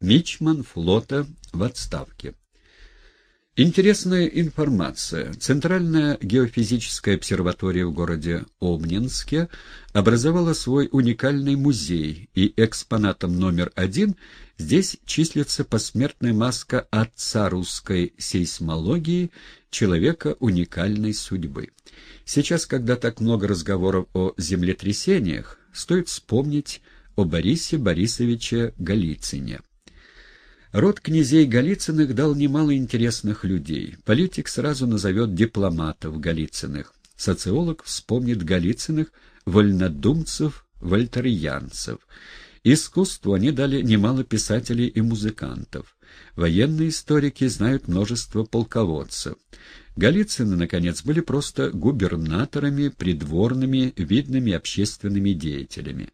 Мичман флота в отставке. Интересная информация. Центральная геофизическая обсерватория в городе Обнинске образовала свой уникальный музей, и экспонатом номер один здесь числится посмертная маска отца русской сейсмологии, человека уникальной судьбы. Сейчас, когда так много разговоров о землетрясениях, стоит вспомнить о Борисе Борисовиче Голицыне. Род князей Голицыных дал немало интересных людей. Политик сразу назовет дипломатов Голицыных. Социолог вспомнит Голицыных, вольнодумцев, вольтерьянцев. Искусству они дали немало писателей и музыкантов. Военные историки знают множество полководцев. Голицыны, наконец, были просто губернаторами, придворными, видными общественными деятелями.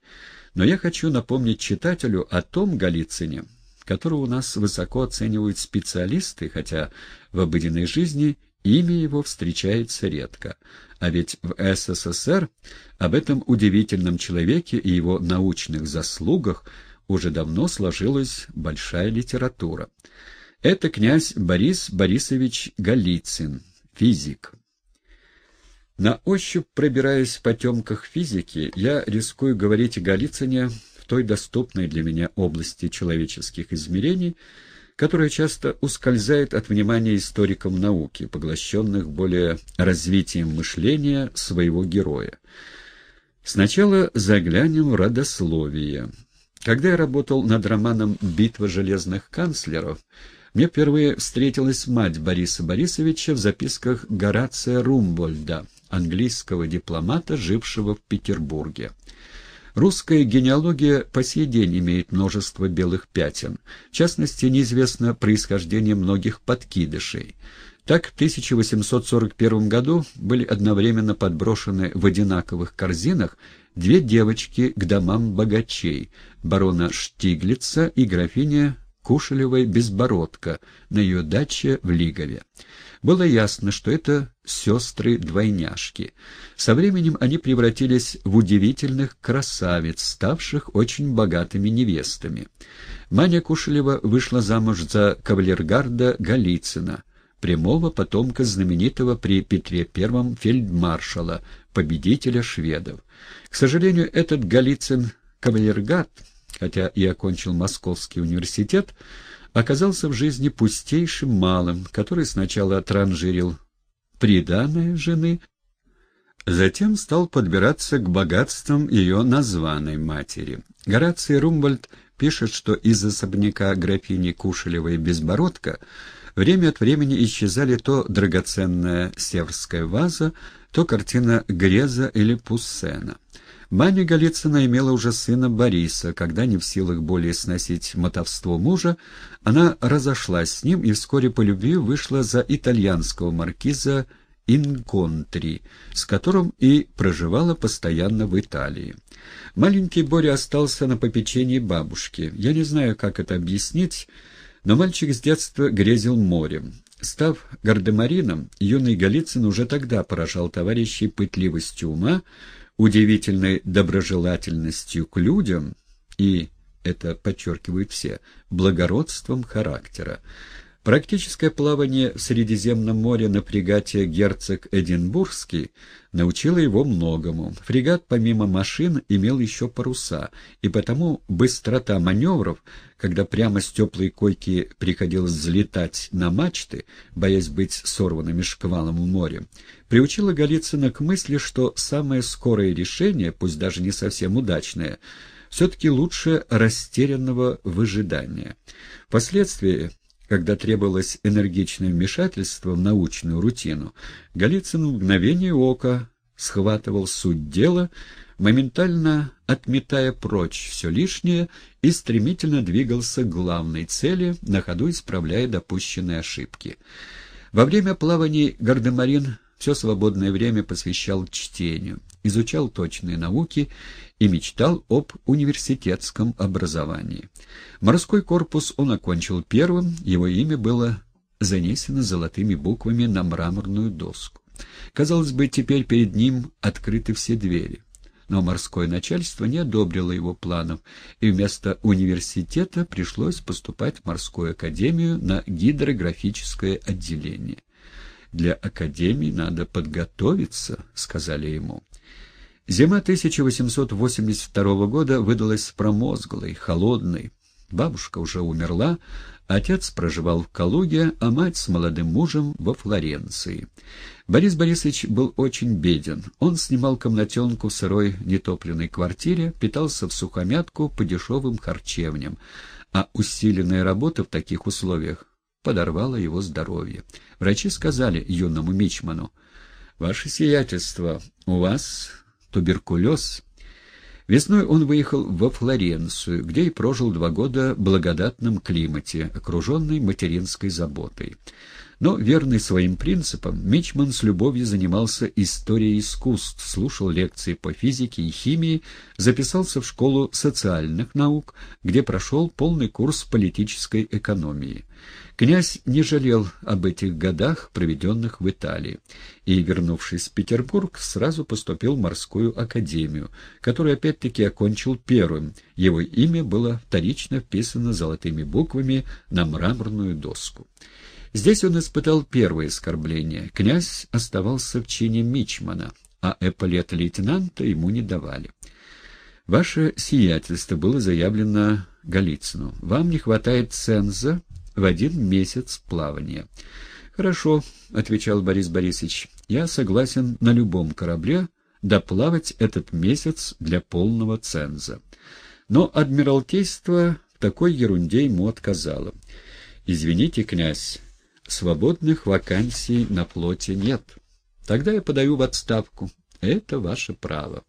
Но я хочу напомнить читателю о том Голицыне, которого у нас высоко оценивают специалисты, хотя в обыденной жизни имя его встречается редко. А ведь в СССР об этом удивительном человеке и его научных заслугах уже давно сложилась большая литература. Это князь Борис Борисович Голицын, физик. На ощупь, пробираясь в потемках физики, я рискую говорить о Голицыне той доступной для меня области человеческих измерений, которая часто ускользает от внимания историкам науки, поглощенных более развитием мышления своего героя. Сначала заглянем в родословие. Когда я работал над романом «Битва железных канцлеров», мне впервые встретилась мать Бориса Борисовича в записках Горация Румбольда, английского дипломата, жившего в Петербурге. Русская генеалогия по сей день имеет множество белых пятен. В частности, неизвестно происхождение многих подкидышей. Так, в 1841 году были одновременно подброшены в одинаковых корзинах две девочки к домам богачей – барона Штиглица и графиня Кушелевой Безбородка на ее даче в Лигове. Было ясно, что это сестры-двойняшки. Со временем они превратились в удивительных красавиц, ставших очень богатыми невестами. Маня Кушелева вышла замуж за кавалергарда Голицына, прямого потомка знаменитого при Петре I фельдмаршала, победителя шведов. К сожалению, этот Голицын кавалергард хотя и окончил Московский университет, оказался в жизни пустейшим малым, который сначала транжирил приданное жены, затем стал подбираться к богатствам ее названной матери. Гораций Румбольд пишет, что из особняка графини Кушелевой Безбородка время от времени исчезали то драгоценная северская ваза, то картина Греза или Пуссена. Маня Голицына имела уже сына Бориса. Когда не в силах более сносить мотовство мужа, она разошлась с ним и вскоре по любви вышла за итальянского маркиза Инконтри, с которым и проживала постоянно в Италии. Маленький Боря остался на попечении бабушки. Я не знаю, как это объяснить, но мальчик с детства грезил морем. Став гардемарином, юный Голицын уже тогда поражал товарищей пытливостью ума, удивительной доброжелательностью к людям и, это подчеркивают все, благородством характера. Практическое плавание в Средиземном море на фрегате «Герцог Эдинбургский» научило его многому. Фрегат, помимо машин, имел еще паруса, и потому быстрота маневров, когда прямо с теплой койки приходилось взлетать на мачты, боясь быть сорванными шквалом в море, приучила Голицына к мысли, что самое скорое решение, пусть даже не совсем удачное, все-таки лучше растерянного выжидания. Впоследствии когда требовалось энергичное вмешательство в научную рутину, Голицын в мгновение ока схватывал суть дела, моментально отметая прочь все лишнее и стремительно двигался к главной цели, на ходу исправляя допущенные ошибки. Во время плаваний Гардемарин все свободное время посвящал чтению, изучал точные науки и мечтал об университетском образовании. Морской корпус он окончил первым, его имя было занесено золотыми буквами на мраморную доску. Казалось бы, теперь перед ним открыты все двери. но морское начальство не одобрило его планов, и вместо университета пришлось поступать в морскую академию на гидрографическое отделение. «Для академии надо подготовиться», — сказали ему. Зима 1882 года выдалась промозглой, холодной. Бабушка уже умерла, отец проживал в Калуге, а мать с молодым мужем во Флоренции. Борис Борисович был очень беден. Он снимал комнатенку в сырой нетопленной квартире, питался в сухомятку по дешевым харчевням, а усиленная работа в таких условиях подорвала его здоровье. Врачи сказали юному Мичману, «Ваше сиятельство, у вас туберкулез». Весной он выехал во Флоренцию, где и прожил два года в благодатном климате, окруженный материнской заботой. Но, верный своим принципам, Мичман с любовью занимался историей искусств, слушал лекции по физике и химии, записался в школу социальных наук, где прошел полный курс политической экономии. Князь не жалел об этих годах, проведенных в Италии, и, вернувшись в Петербург, сразу поступил в морскую академию, которую опять-таки окончил первым. Его имя было вторично вписано золотыми буквами на мраморную доску. Здесь он испытал первое оскорбление. Князь оставался в чине мичмана, а эполет лейтенанта ему не давали. «Ваше сиятельство было заявлено Голицыну. Вам не хватает ценза в один месяц плавания». «Хорошо», — отвечал Борис Борисович, — «я согласен на любом корабле доплавать этот месяц для полного ценза». Но Адмиралтейство в такой ерунде ему отказало. «Извините, князь, Свободных вакансий на флоте нет. Тогда я подаю в отставку. Это ваше право.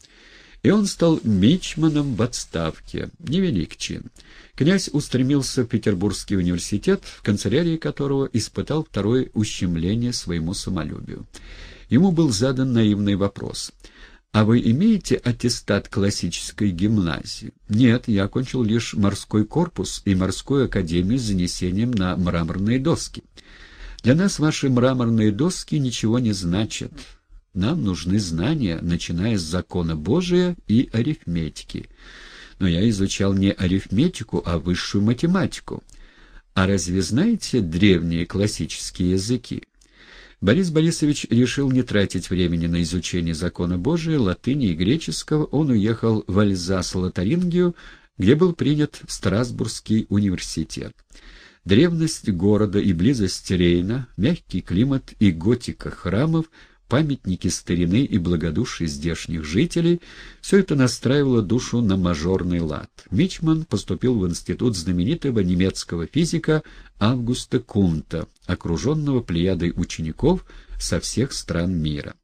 И он стал мичманом в отставке. Невелик чин. Князь устремился в Петербургский университет, в канцелярии которого испытал второе ущемление своему самолюбию. Ему был задан наивный вопрос. «А вы имеете аттестат классической гимназии?» «Нет, я окончил лишь морской корпус и морскую академию с занесением на мраморные доски». Для нас ваши мраморные доски ничего не значат. Нам нужны знания, начиная с закона Божия и арифметики. Но я изучал не арифметику, а высшую математику. А разве знаете древние классические языки? Борис Борисович решил не тратить времени на изучение закона Божия, латыни и греческого. Он уехал в Альзас-Лотарингию, где был принят Страсбургский университет. Древность города и близость Рейна, мягкий климат и готика храмов, памятники старины и благодушие здешних жителей — все это настраивало душу на мажорный лад. Мичман поступил в институт знаменитого немецкого физика Августа Кунта, окруженного плеядой учеников со всех стран мира.